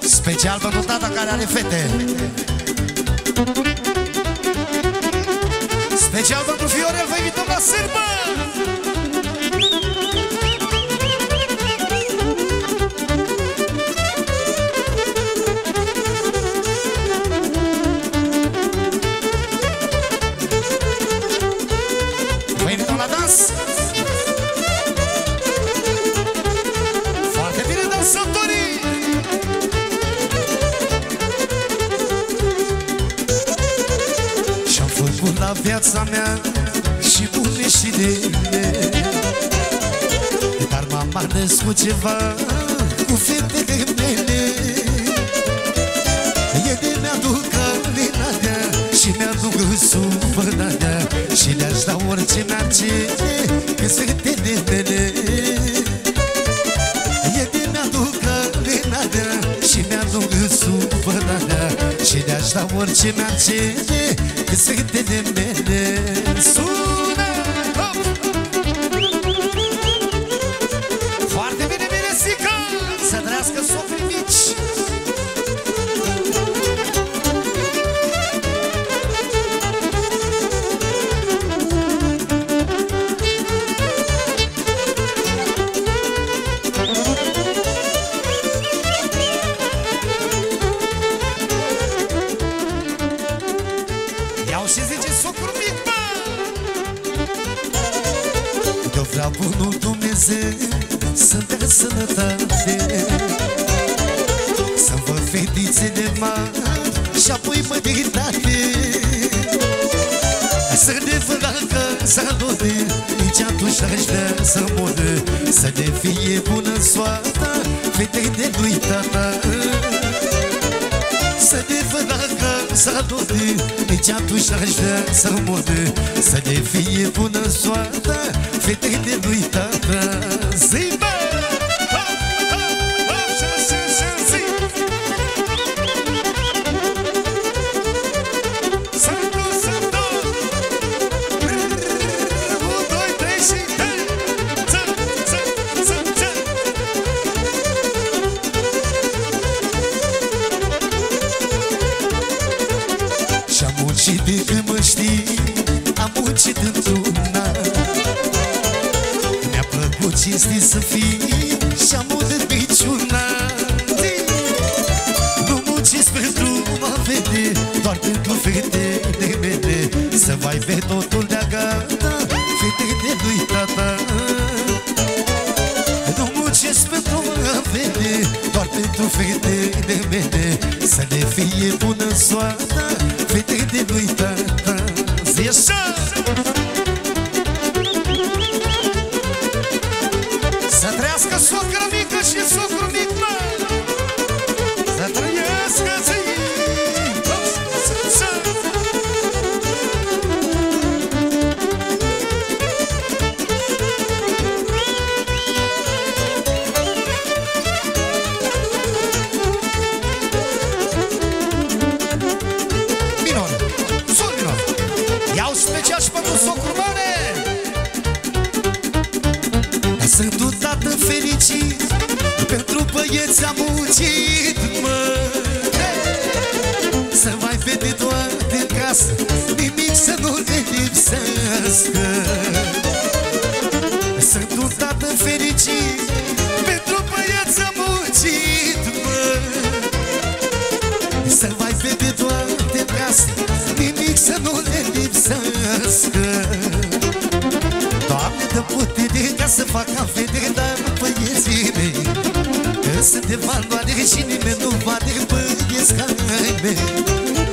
Special pentru tata care are fete Special pentru Fiorel, vă invităm la sârbă! Viața mea și bune și rele Dar m-am născut ceva cu fetele mele. Ele mi-aduc alinarea și mi-aduc supărarea Și le-aș da orice mi-ar cere că fetele mele Ele mi-aduc alinarea și mi-aduc supărarea Și le-aș da orice mi-ar cere că fetele mele Sună! Hop! Bunul Dumnezeu să-mi dea sănătate. Să-mi văd fetițele mari și apoi măritate. Să ne văd la casa lor, nici atunci aș vrea să moră Să ne fie bună soarta fetei de lui tata. Să ne văd la casa lor Nici atunci aș vrea să moră Să ne fie bună soarta Fetei de lui tata Zi, bă! Și-am muncit de când mă știi Am muncit într-una. Mi-a plăcut cinstit să fii Și am udat piciuna Nu muncesc pentru mă vede Doar pentru fetele mele Să mai vede totul de gata Fetele lui tata. Nu muncesc pentru mă vede Doar pentru fetele mele Să ne fie bună soarta Fetele lui tata. Zi băieți am muncit, mă. Să mai vede toate în casă Nimic să nu le lipsească. Sunt un tată fericit Pentru băieți am muncit, mă. Să mai vede toate în casă Nimic să nu le lipsească. Doamne, dă putere ca să fac vedere Dar băieții mei Că sunt de valoare și nimeni nu poate băieți ca ai mei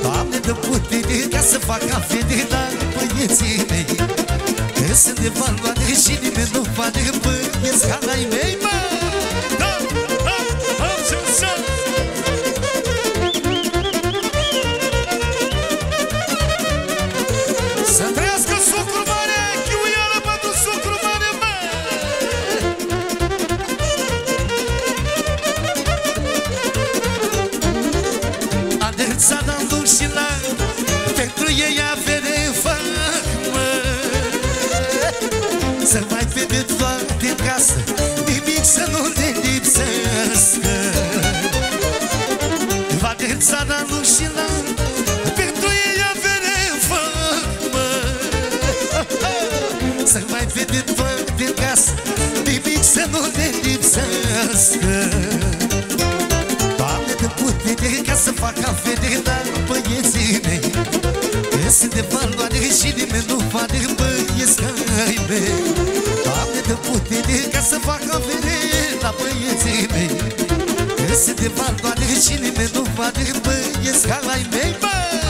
Doamne, dă putere ca să fac vedere Dar băieții mei. Că sunt de valoare și nimeni nu poate băieți ca ai mei acasă Nimic să nu ne lipsească. Doamne, de putere ca să fac avere Dar băieții mei Sunt de valoare și nimeni nu pare băieți ca ai mei. Doamne, de putere ca să fac avere La băieții mei Sunt de valoare și nimeni nu pare băieți ca ai mei, băi!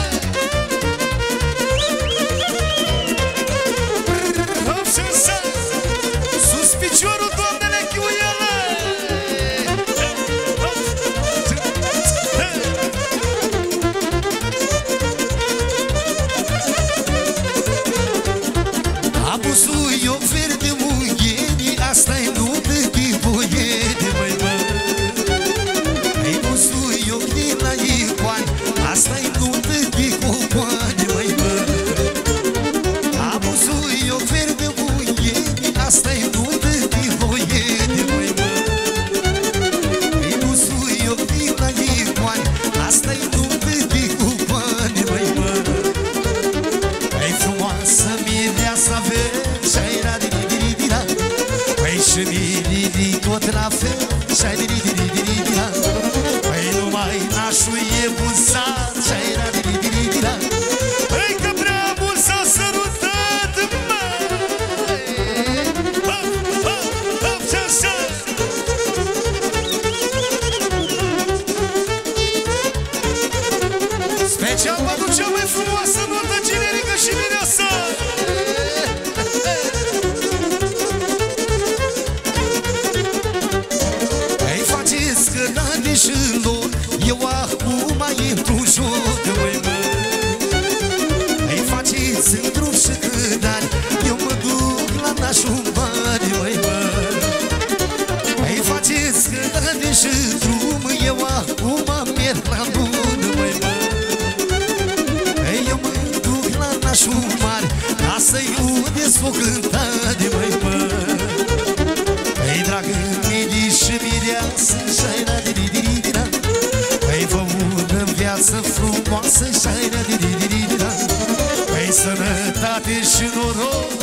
la bună, măi, mă. Ei, eu mă duc la nașul mare Ca să-i udesc o cântare, măi, mă. Ei, dragă, midi și mireasă Șaina de didirira da. Ei, vă în viață frumoasă Șaina de didirira da. Ei, sănătate și noroc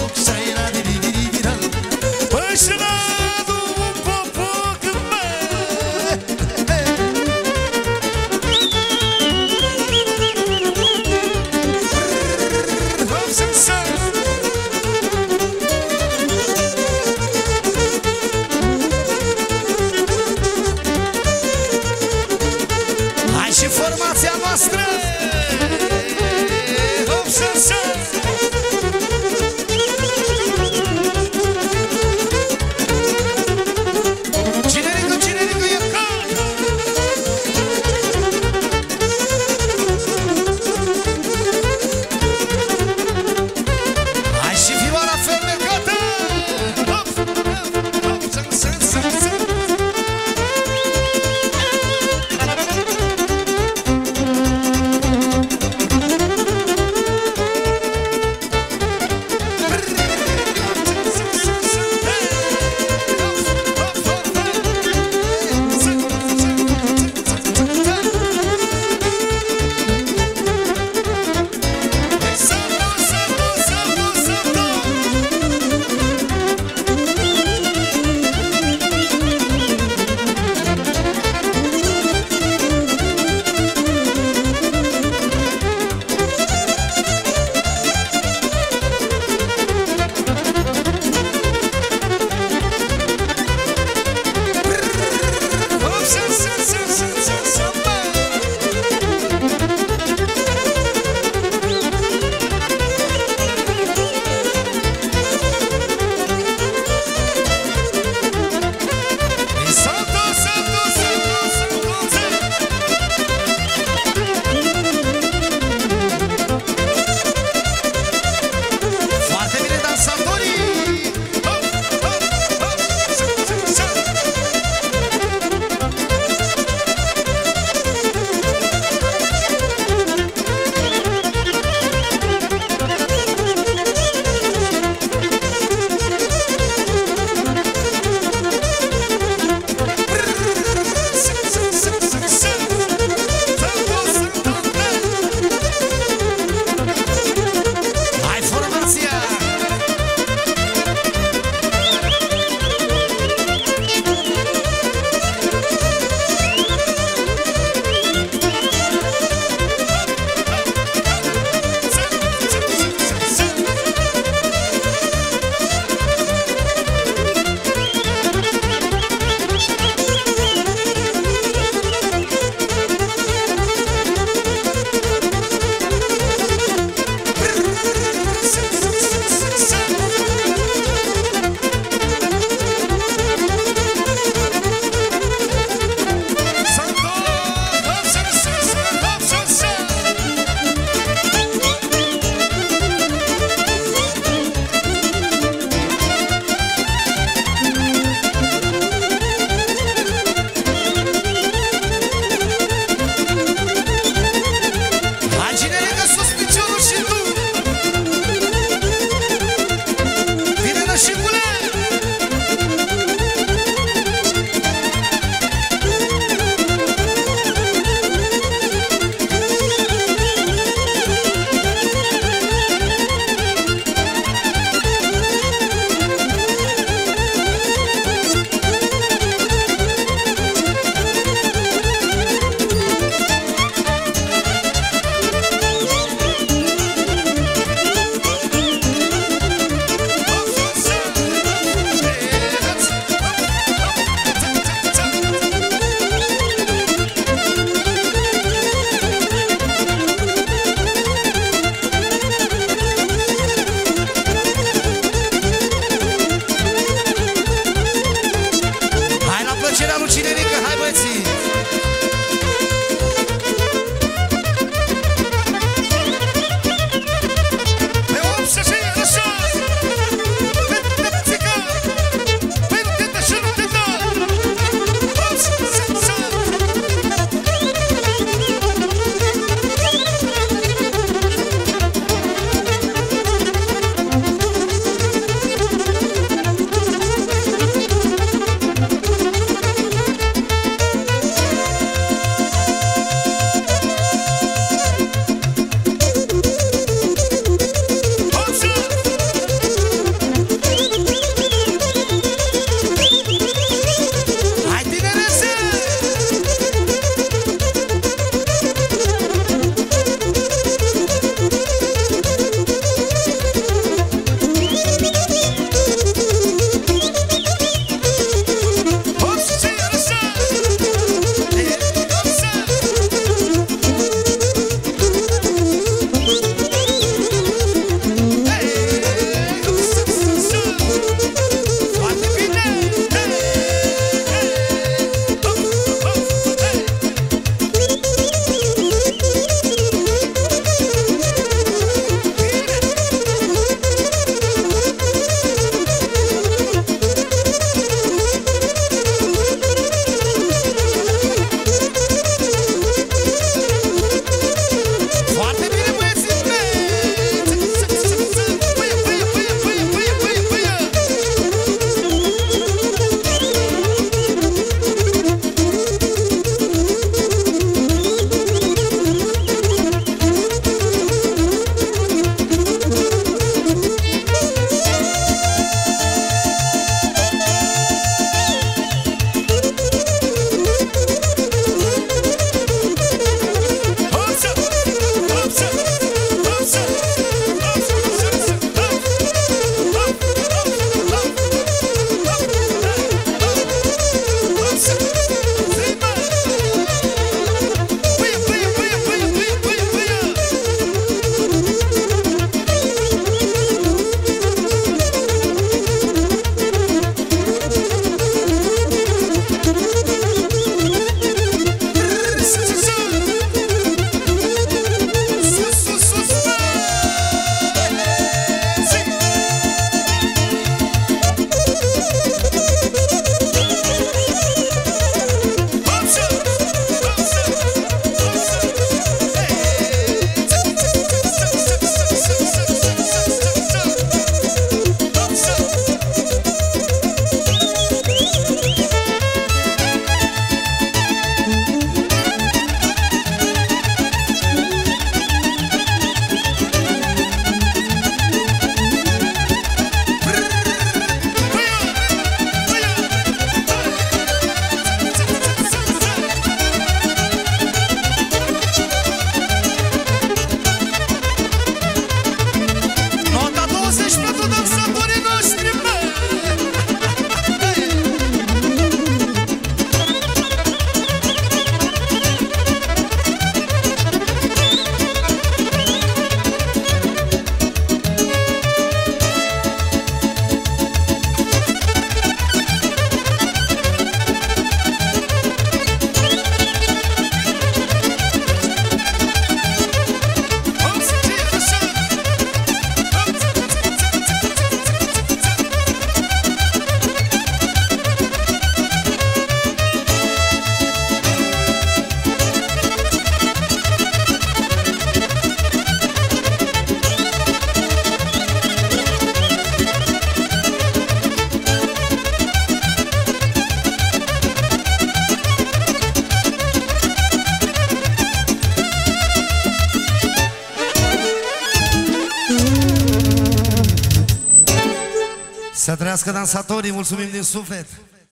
trăiască dansatorii, mulțumim din suflet!